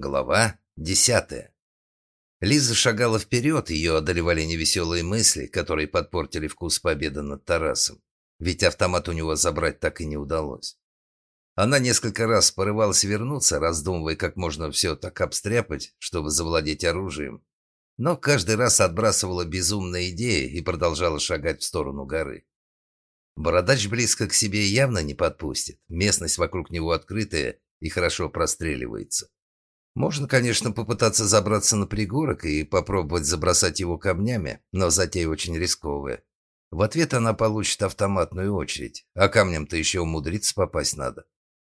Глава десятая. Лиза шагала вперед, ее одолевали невеселые мысли, которые подпортили вкус победы над Тарасом. Ведь автомат у него забрать так и не удалось. Она несколько раз порывалась вернуться, раздумывая, как можно все так обстряпать, чтобы завладеть оружием. Но каждый раз отбрасывала безумные идеи и продолжала шагать в сторону горы. Бородач близко к себе явно не подпустит. Местность вокруг него открытая и хорошо простреливается. Можно, конечно, попытаться забраться на пригорок и попробовать забросать его камнями, но затея очень рисковая. В ответ она получит автоматную очередь, а камнем-то еще умудриться попасть надо.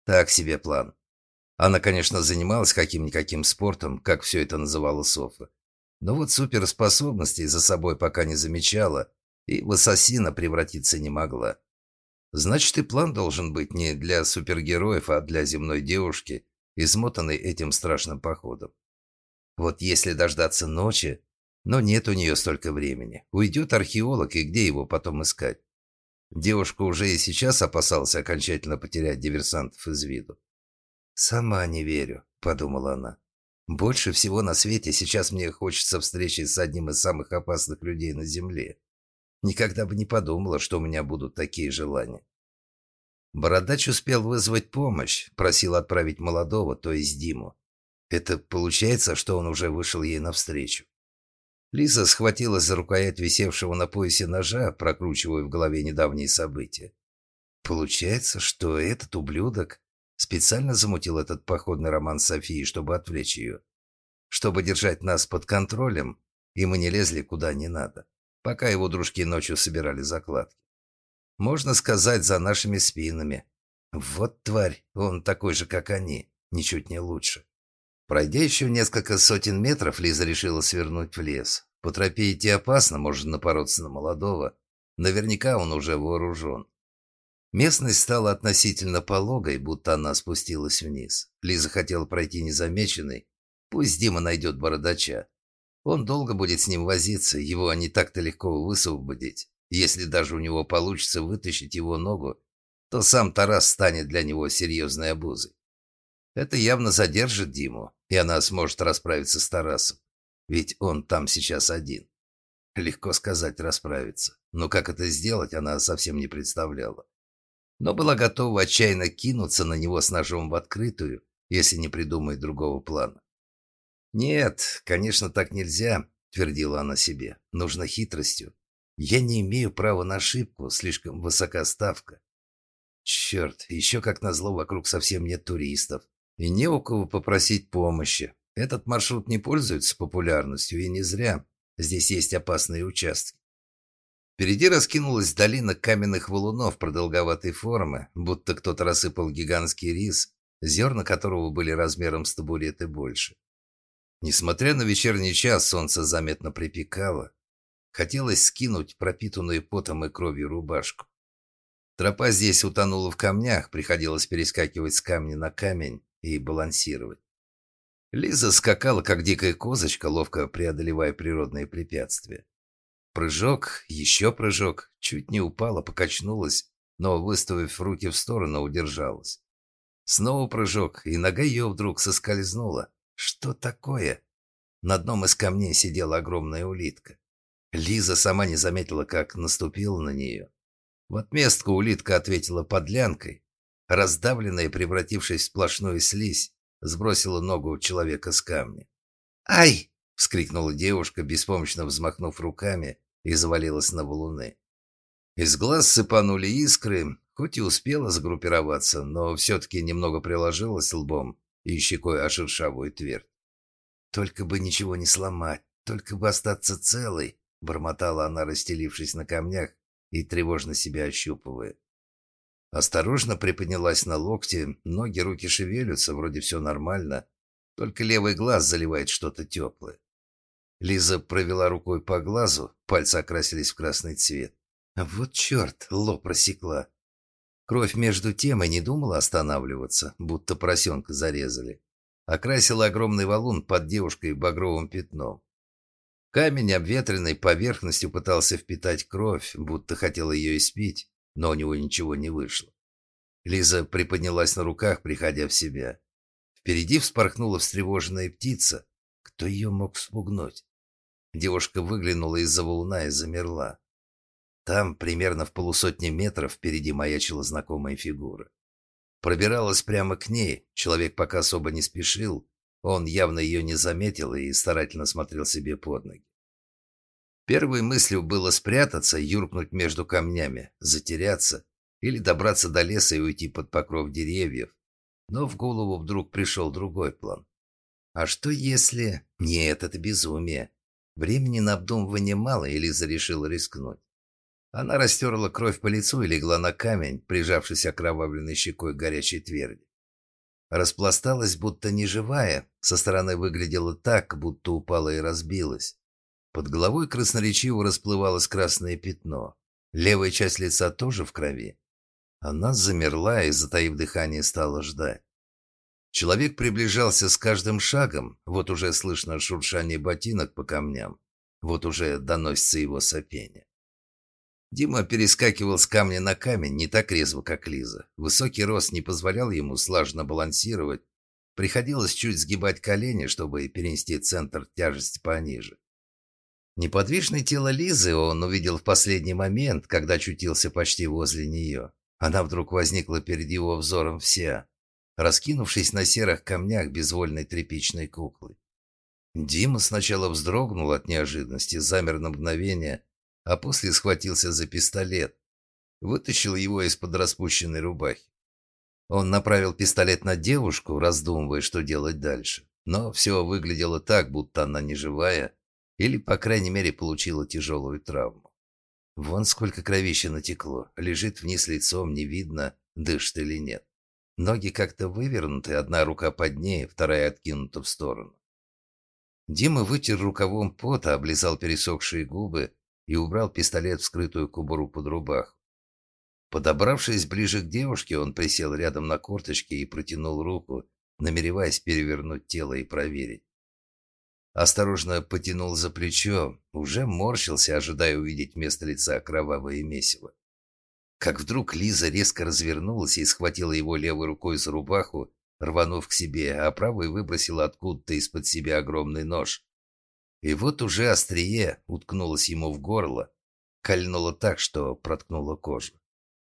Так себе план. Она, конечно, занималась каким-никаким спортом, как все это называла Софа. Но вот суперспособностей за собой пока не замечала и в ассасина превратиться не могла. Значит, и план должен быть не для супергероев, а для земной девушки, измотанной этим страшным походом. Вот если дождаться ночи, но нет у нее столько времени. Уйдет археолог, и где его потом искать? Девушка уже и сейчас опасалась окончательно потерять диверсантов из виду. «Сама не верю», — подумала она. «Больше всего на свете сейчас мне хочется встречи с одним из самых опасных людей на Земле. Никогда бы не подумала, что у меня будут такие желания. Бородач успел вызвать помощь, просил отправить молодого, то есть Диму. Это получается, что он уже вышел ей навстречу. Лиза схватилась за рукоять висевшего на поясе ножа, прокручивая в голове недавние события. Получается, что этот ублюдок специально замутил этот походный роман Софии, чтобы отвлечь ее. Чтобы держать нас под контролем, и мы не лезли куда не надо, пока его дружки ночью собирали закладки. Можно сказать, за нашими спинами. Вот тварь, он такой же, как они, ничуть не лучше. Пройдя еще несколько сотен метров, Лиза решила свернуть в лес. По тропе идти опасно, можно напороться на молодого. Наверняка он уже вооружен. Местность стала относительно пологой, будто она спустилась вниз. Лиза хотела пройти незамеченной. Пусть Дима найдет бородача. Он долго будет с ним возиться, его не так-то легко высвободить. Если даже у него получится вытащить его ногу, то сам Тарас станет для него серьезной обузой. Это явно задержит Диму, и она сможет расправиться с Тарасом. Ведь он там сейчас один. Легко сказать расправиться, но как это сделать, она совсем не представляла. Но была готова отчаянно кинуться на него с ножом в открытую, если не придумает другого плана. «Нет, конечно, так нельзя», — твердила она себе. «Нужно хитростью. Я не имею права на ошибку, слишком высока ставка. Черт, еще как назло вокруг совсем нет туристов. И не у кого попросить помощи. Этот маршрут не пользуется популярностью, и не зря. Здесь есть опасные участки. Впереди раскинулась долина каменных валунов продолговатой формы, будто кто-то рассыпал гигантский рис, зерна которого были размером с табурет и больше. Несмотря на вечерний час, солнце заметно припекало, Хотелось скинуть пропитанную потом и кровью рубашку. Тропа здесь утонула в камнях, приходилось перескакивать с камня на камень и балансировать. Лиза скакала, как дикая козочка, ловко преодолевая природные препятствия. Прыжок, еще прыжок, чуть не упала, покачнулась, но, выставив руки в сторону, удержалась. Снова прыжок, и нога ее вдруг соскользнула. Что такое? На одном из камней сидела огромная улитка. Лиза сама не заметила, как наступила на нее. В отместку улитка ответила подлянкой. Раздавленная, превратившись в сплошную слизь, сбросила ногу человека с камня. «Ай!» — вскрикнула девушка, беспомощно взмахнув руками, и завалилась на валуны. Из глаз сыпанули искры, хоть и успела сгруппироваться, но все-таки немного приложилась лбом и щекой о шершавую твердь. «Только бы ничего не сломать, только бы остаться целой», Бормотала она, расстелившись на камнях и тревожно себя ощупывая. Осторожно приподнялась на локте, ноги, руки шевелятся, вроде все нормально, только левый глаз заливает что-то теплое. Лиза провела рукой по глазу, пальцы окрасились в красный цвет. Вот черт, лоб просекла. Кровь между тем и не думала останавливаться, будто поросенка зарезали. Окрасила огромный валун под девушкой багровым пятном. Камень обветренной поверхностью пытался впитать кровь, будто хотел ее испить, но у него ничего не вышло. Лиза приподнялась на руках, приходя в себя. Впереди вспорхнула встревоженная птица. Кто ее мог спугнуть? Девушка выглянула из-за валуна и замерла. Там, примерно в полусотни метров, впереди маячила знакомая фигура. Пробиралась прямо к ней, человек пока особо не спешил, он явно ее не заметил и старательно смотрел себе под ноги. Первой мыслью было спрятаться, юркнуть между камнями, затеряться или добраться до леса и уйти под покров деревьев. Но в голову вдруг пришел другой план. А что если... Нет, это безумие. Времени на обдумывание мало, и Лиза решила рискнуть. Она растерла кровь по лицу и легла на камень, прижавшись окровавленной щекой к горячей тверди. Распласталась, будто неживая, со стороны выглядела так, будто упала и разбилась. Под головой красноречиво расплывалось красное пятно. Левая часть лица тоже в крови. Она замерла и, затаив дыхание, стала ждать. Человек приближался с каждым шагом, вот уже слышно шуршание ботинок по камням, вот уже доносится его сопение. Дима перескакивал с камня на камень не так резво, как Лиза. Высокий рост не позволял ему слаженно балансировать. Приходилось чуть сгибать колени, чтобы перенести центр тяжести пониже. Неподвижное тело Лизы он увидел в последний момент, когда очутился почти возле нее. Она вдруг возникла перед его взором вся, раскинувшись на серых камнях безвольной тряпичной куклы. Дима сначала вздрогнул от неожиданности, замер на мгновение, а после схватился за пистолет. Вытащил его из-под распущенной рубахи. Он направил пистолет на девушку, раздумывая, что делать дальше. Но все выглядело так, будто она не живая, или, по крайней мере, получила тяжелую травму. Вон сколько кровища натекло. Лежит вниз лицом, не видно, дышит или нет. Ноги как-то вывернуты, одна рука под ней, вторая откинута в сторону. Дима вытер рукавом пота, облизал пересохшие губы и убрал пистолет в скрытую кобуру под рубаху. Подобравшись ближе к девушке, он присел рядом на корточки и протянул руку, намереваясь перевернуть тело и проверить. Осторожно потянул за плечо, уже морщился, ожидая увидеть вместо лица кровавое месиво. Как вдруг Лиза резко развернулась и схватила его левой рукой за рубаху, рванув к себе, а правой выбросила откуда-то из-под себя огромный нож. И вот уже острие уткнулось ему в горло, кольнуло так, что проткнуло кожу.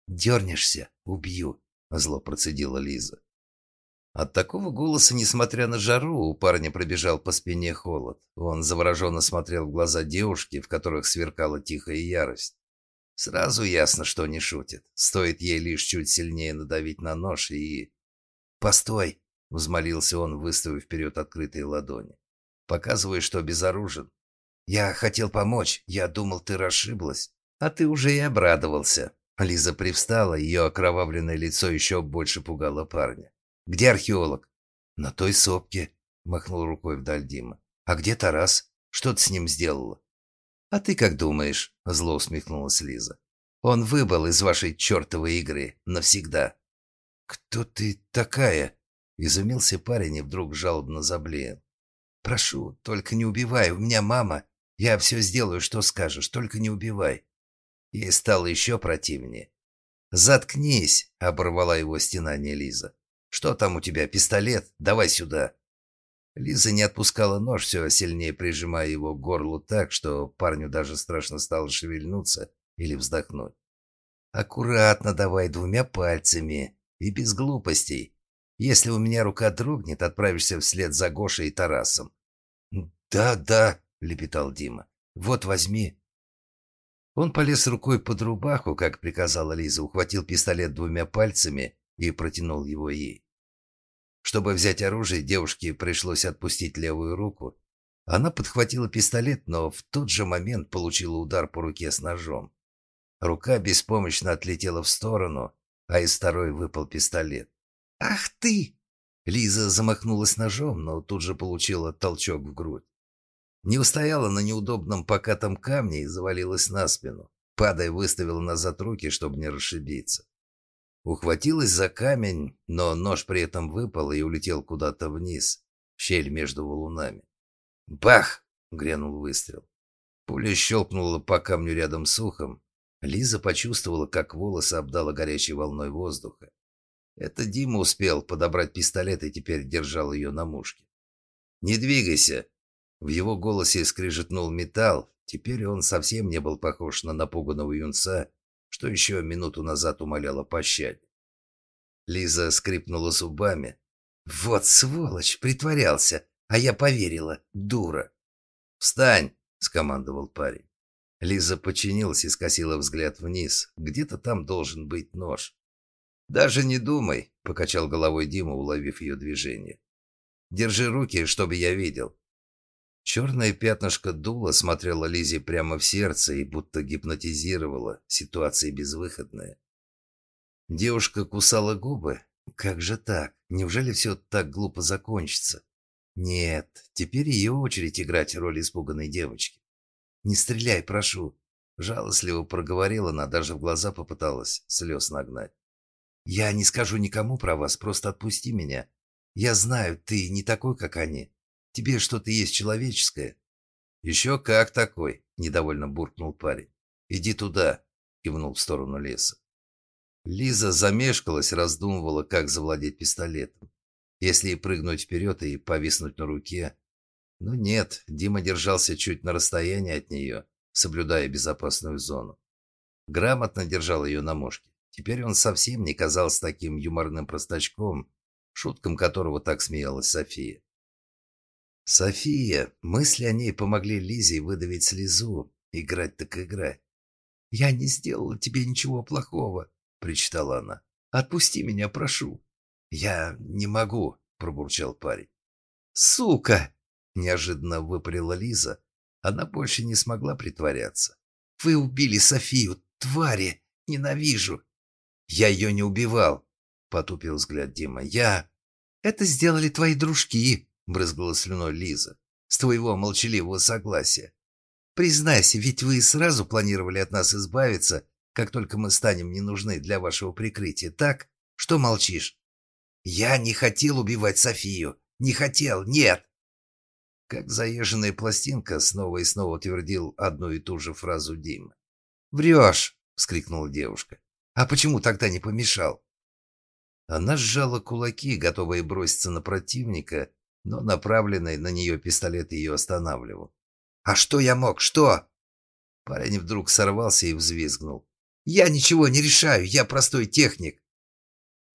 «Дернешься — убью», — зло процедила Лиза. От такого голоса, несмотря на жару, у парня пробежал по спине холод. Он завороженно смотрел в глаза девушки, в которых сверкала тихая ярость. Сразу ясно, что не шутит. Стоит ей лишь чуть сильнее надавить на нож и... «Постой!» — взмолился он, выставив вперед открытые ладони. Показывая, что безоружен. «Я хотел помочь. Я думал, ты расшиблась. А ты уже и обрадовался». Лиза привстала, ее окровавленное лицо еще больше пугало парня. «Где археолог?» «На той сопке», — махнул рукой вдаль Дима. «А где Тарас? Что ты с ним сделала?» «А ты как думаешь?» — зло усмехнулась Лиза. «Он выбыл из вашей чертовой игры навсегда». «Кто ты такая?» — изумился парень и вдруг жалобно заблеял. «Прошу, только не убивай, у меня мама. Я все сделаю, что скажешь, только не убивай». Ей стало еще противнее. «Заткнись!» — оборвала его стенание Лиза. «Что там у тебя, пистолет? Давай сюда!» Лиза не отпускала нож, все сильнее прижимая его к горлу так, что парню даже страшно стало шевельнуться или вздохнуть. «Аккуратно давай двумя пальцами и без глупостей. Если у меня рука дрогнет, отправишься вслед за Гошей и Тарасом». «Да, да», — лепетал Дима. «Вот возьми». Он полез рукой под рубаху, как приказала Лиза, ухватил пистолет двумя пальцами и протянул его ей. Чтобы взять оружие, девушке пришлось отпустить левую руку. Она подхватила пистолет, но в тот же момент получила удар по руке с ножом. Рука беспомощно отлетела в сторону, а из второй выпал пистолет. «Ах ты!» Лиза замахнулась ножом, но тут же получила толчок в грудь. Не устояла на неудобном покатом камне и завалилась на спину. Падая, выставила назад руки, чтобы не расшибиться. Ухватилась за камень, но нож при этом выпал и улетел куда-то вниз, в щель между валунами. «Бах!» — грянул выстрел. Пуля щелкнула по камню рядом с ухом. Лиза почувствовала, как волосы обдала горячей волной воздуха. Это Дима успел подобрать пистолет и теперь держал ее на мушке. «Не двигайся!» В его голосе скрижетнул металл. Теперь он совсем не был похож на напуганного юнца, что еще минуту назад умолял о пощаде. Лиза скрипнула зубами. «Вот сволочь, притворялся, а я поверила, дура!» «Встань!» — скомандовал парень. Лиза подчинилась и скосила взгляд вниз. Где-то там должен быть нож. «Даже не думай», — покачал головой Дима, уловив ее движение. «Держи руки, чтобы я видел». Черное пятнышко дула смотрело Лизе прямо в сердце и будто гипнотизировало. Ситуация безвыходная. Девушка кусала губы. Как же так? Неужели все так глупо закончится? Нет, теперь ее очередь играть роль испуганной девочки. «Не стреляй, прошу!» Жалостливо проговорила она, даже в глаза попыталась слез нагнать. «Я не скажу никому про вас, просто отпусти меня. Я знаю, ты не такой, как они. Тебе что-то есть человеческое». «Еще как такой!» – недовольно буркнул парень. «Иди туда!» – кивнул в сторону леса. Лиза замешкалась, раздумывала, как завладеть пистолетом. Если и прыгнуть вперед и повиснуть на руке. Но нет, Дима держался чуть на расстоянии от нее, соблюдая безопасную зону. Грамотно держал ее на мушке. Теперь он совсем не казался таким юморным простачком, шуткам которого так смеялась София. София, мысли о ней помогли Лизе выдавить слезу. Играть так играть. «Я не сделала тебе ничего плохого», — причитала она. «Отпусти меня, прошу». «Я не могу», — пробурчал парень. «Сука!» — неожиданно выпалила Лиза. Она больше не смогла притворяться. «Вы убили Софию, твари! Ненавижу!» «Я ее не убивал», — потупил взгляд Дима. «Я...» «Это сделали твои дружки», — брызгала слюной Лиза. «С твоего молчаливого согласия. Признайся, ведь вы сразу планировали от нас избавиться, как только мы станем не нужны для вашего прикрытия, так? Что молчишь?» «Я не хотел убивать Софию. Не хотел, нет!» Как заезженная пластинка, снова и снова твердил одну и ту же фразу Дима. «Врешь!» — вскрикнула девушка. «А почему тогда не помешал?» Она сжала кулаки, готовая броситься на противника, но направленный на нее пистолет ее останавливал. «А что я мог? Что?» Парень вдруг сорвался и взвизгнул. «Я ничего не решаю, я простой техник.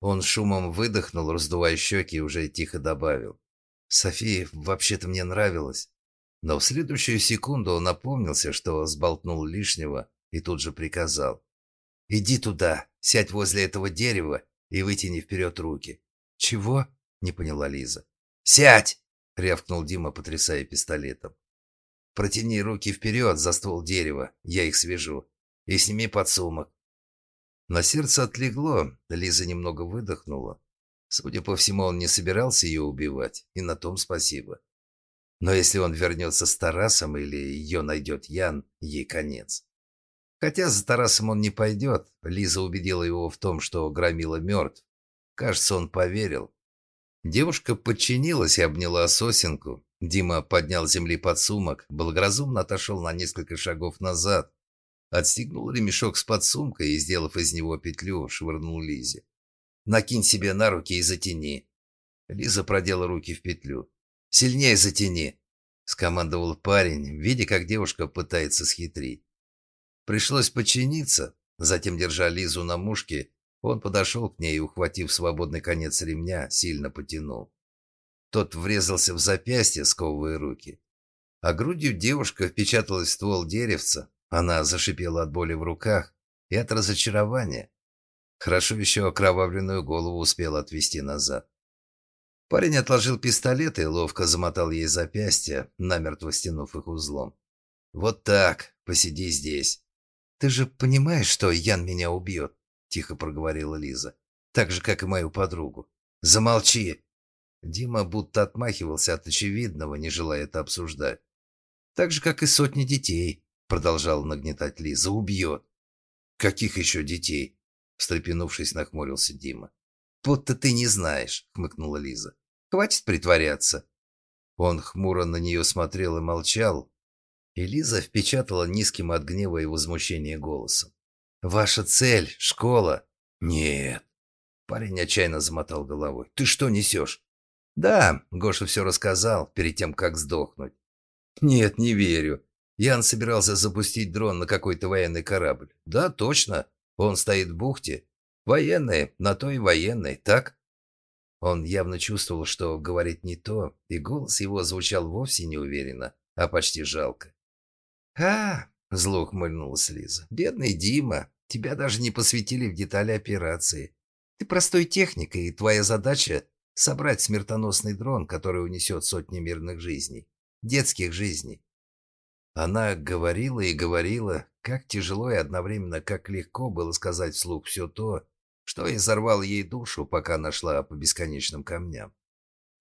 Он шумом выдохнул, раздувая щеки, и уже тихо добавил. «София вообще-то мне нравилась». Но в следующую секунду он опомнился, что сболтнул лишнего, и тут же приказал. «Иди туда, сядь возле этого дерева и вытяни вперед руки». «Чего?» — не поняла Лиза. «Сядь!» — рявкнул Дима, потрясая пистолетом. «Протяни руки вперед за ствол дерева, я их свяжу, и сними подсумок. На сердце отлегло, Лиза немного выдохнула. Судя по всему, он не собирался ее убивать, и на том спасибо. Но если он вернется с Тарасом или ее найдет Ян, ей конец. Хотя за Тарасом он не пойдет, Лиза убедила его в том, что Громила мертв. Кажется, он поверил. Девушка подчинилась и обняла сосенку. Дима поднял с земли подсумок, благоразумно отошел на несколько шагов назад, Отстегнул ремешок с подсумкой и, сделав из него петлю, швырнул Лизе. «Накинь себе на руки и затяни». Лиза продела руки в петлю. «Сильнее затяни», — скомандовал парень, видя, как девушка пытается схитрить. Пришлось подчиниться. Затем, держа Лизу на мушке, он подошел к ней и, ухватив свободный конец ремня, сильно потянул. Тот врезался в запястье, сковывая руки. А грудью девушка впечаталась в ствол деревца, она зашипела от боли в руках и от разочарования. Хорошо еще окровавленную голову успела отвести назад. Парень отложил пистолет и ловко замотал ей запястья, намертво стянув их узлом. «Вот так, посиди здесь». «Ты же понимаешь, что Ян меня убьет?» – тихо проговорила Лиза. «Так же, как и мою подругу». «Замолчи!» Дима будто отмахивался от очевидного, не желая это обсуждать. «Так же, как и сотни детей», Продолжал нагнетать Лиза. «Убьет!» «Каких еще детей?» Встрепенувшись, нахмурился Дима. «Будто ты не знаешь», — хмыкнула Лиза. «Хватит притворяться». Он хмуро на нее смотрел и молчал. И Лиза впечатала низким от гнева и возмущения голосом. «Ваша цель — школа?» «Нет». Парень отчаянно замотал головой. «Ты что несешь?» «Да», — Гоша все рассказал, перед тем, как сдохнуть. «Нет, не верю. Ян собирался запустить дрон на какой-то военный корабль. Да, точно. Он стоит в бухте. Военный, на то и военный, так?» Он явно чувствовал, что говорит не то, и голос его звучал вовсе не уверенно, а почти жалко. «А!» — зло ухмыльнулась Лиза. «Бедный Дима, тебя даже не посвятили в детали операции. Ты простой техник, и твоя задача — собрать смертоносный дрон, который унесет сотни мирных жизней, детских жизней». Она говорила и говорила, как тяжело и одновременно как легко было сказать вслух все то, что изорвал ей душу, пока нашла по бесконечным камням.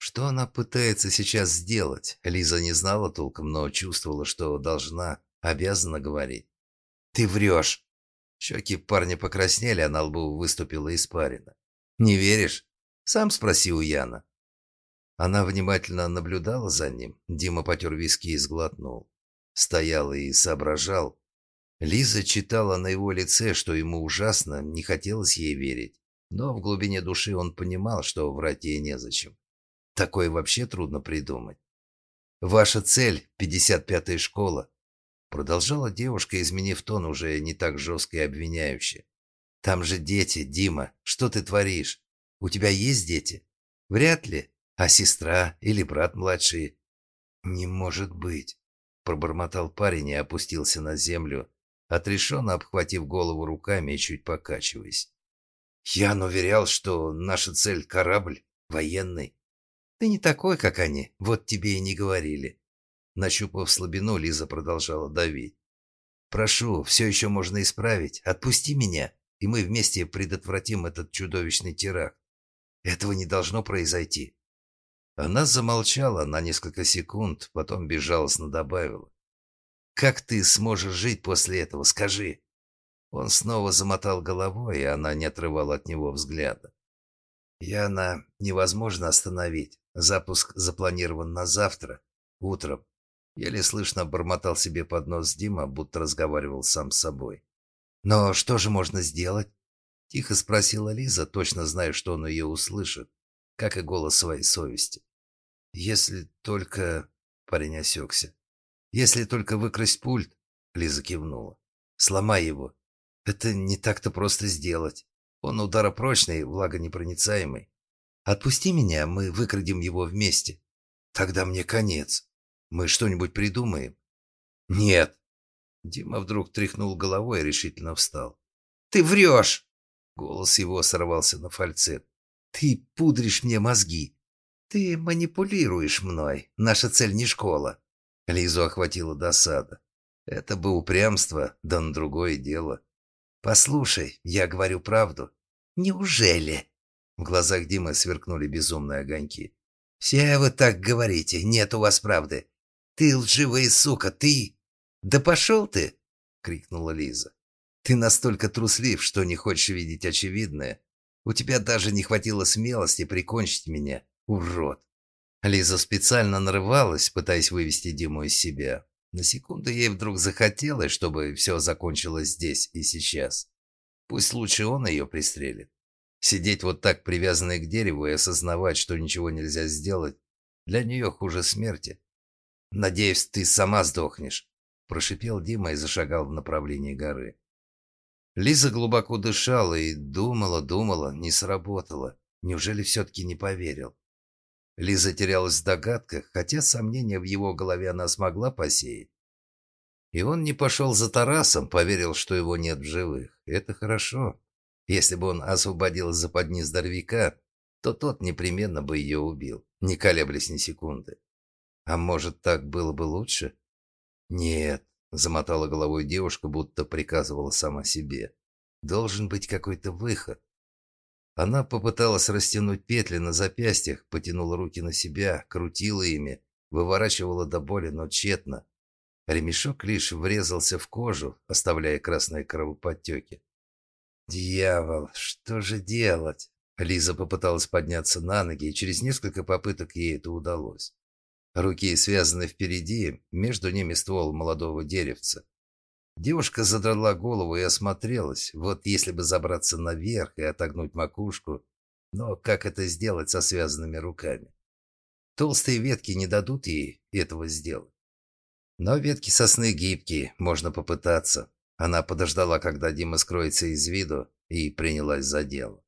Что она пытается сейчас сделать? Лиза не знала толком, но чувствовала, что должна, обязана говорить. «Ты врешь!» Щеки парня покраснели, а на лбу выступила испарина. «Не веришь?» «Сам спроси у Яна». Она внимательно наблюдала за ним. Дима потер виски и сглотнул. Стоял и соображал, Лиза читала на его лице, что ему ужасно, не хотелось ей верить. Но в глубине души он понимал, что врать ей незачем. Такое вообще трудно придумать. «Ваша цель — 55-я школа», — продолжала девушка, изменив тон уже не так жестко и обвиняюще. «Там же дети, Дима, что ты творишь? У тебя есть дети?» «Вряд ли. А сестра или брат младший?» «Не может быть», — пробормотал парень и опустился на землю, отрешенно обхватив голову руками и чуть покачиваясь. «Ян уверял, что наша цель — корабль, военный. Ты не такой, как они, вот тебе и не говорили». Нащупав слабину, Лиза продолжала давить. «Прошу, все еще можно исправить. Отпусти меня, и мы вместе предотвратим этот чудовищный теракт. Этого не должно произойти». Она замолчала на несколько секунд, потом безжалостно добавила. Как ты сможешь жить после этого, скажи?» Он снова замотал головой, и она не отрывала от него взгляда. «Яна невозможно остановить. Запуск запланирован на завтра, утром». Еле слышно бормотал себе под нос Дима, будто разговаривал сам с собой. «Но что же можно сделать?» Тихо спросила Лиза, точно зная, что он ее услышит, как и голос своей совести. «Если только...» — парень осекся. Если только выкрасть пульт, Лиза кивнула. Сломай его. Это не так-то просто сделать. Он ударопрочный, влагонепроницаемый. Отпусти меня, мы выкрадем его вместе. Тогда мне конец. Мы что-нибудь придумаем. Нет. Дима вдруг тряхнул головой и решительно встал. Ты врешь! Голос его сорвался на фальцет. Ты пудришь мне мозги. Ты манипулируешь мной. Наша цель не школа. Лизу охватила досада. Это бы упрямство, да на другое дело. «Послушай, я говорю правду». «Неужели?» В глазах Димы сверкнули безумные огоньки. «Все вы так говорите, нет у вас правды. Ты лживая сука, ты...» «Да пошел ты!» — крикнула Лиза. «Ты настолько труслив, что не хочешь видеть очевидное. У тебя даже не хватило смелости прикончить меня, урод!» Лиза специально нарывалась, пытаясь вывести Диму из себя. На секунду ей вдруг захотелось, чтобы все закончилось здесь и сейчас. Пусть лучше он ее пристрелит. Сидеть вот так привязанной к дереву и осознавать, что ничего нельзя сделать, для нее хуже смерти. «Надеюсь, ты сама сдохнешь», – прошипел Дима и зашагал в направлении горы. Лиза глубоко дышала и думала, думала, не сработало. Неужели все-таки не поверил? Лиза терялась в догадках, хотя сомнения в его голове она смогла посеять. И он не пошел за Тарасом, поверил, что его нет в живых. Это хорошо. Если бы он освободил из западни здоровяка, то тот непременно бы ее убил, не колеблясь ни секунды. А может, так было бы лучше? Нет, замотала головой девушка, будто приказывала сама себе. Должен быть какой-то выход. Она попыталась растянуть петли на запястьях, потянула руки на себя, крутила ими, выворачивала до боли, но тщетно. Ремешок лишь врезался в кожу, оставляя красные кровоподтеки. «Дьявол, что же делать?» Лиза попыталась подняться на ноги, и через несколько попыток ей это удалось. Руки связаны впереди, между ними ствол молодого деревца. Девушка задрала голову и осмотрелась. Вот если бы забраться наверх и отогнуть макушку, Но как это сделать со связанными руками? Толстые ветки не дадут ей этого сделать. Но ветки сосны гибкие, можно попытаться. Она подождала, когда Дима скроется из виду, и принялась за дело.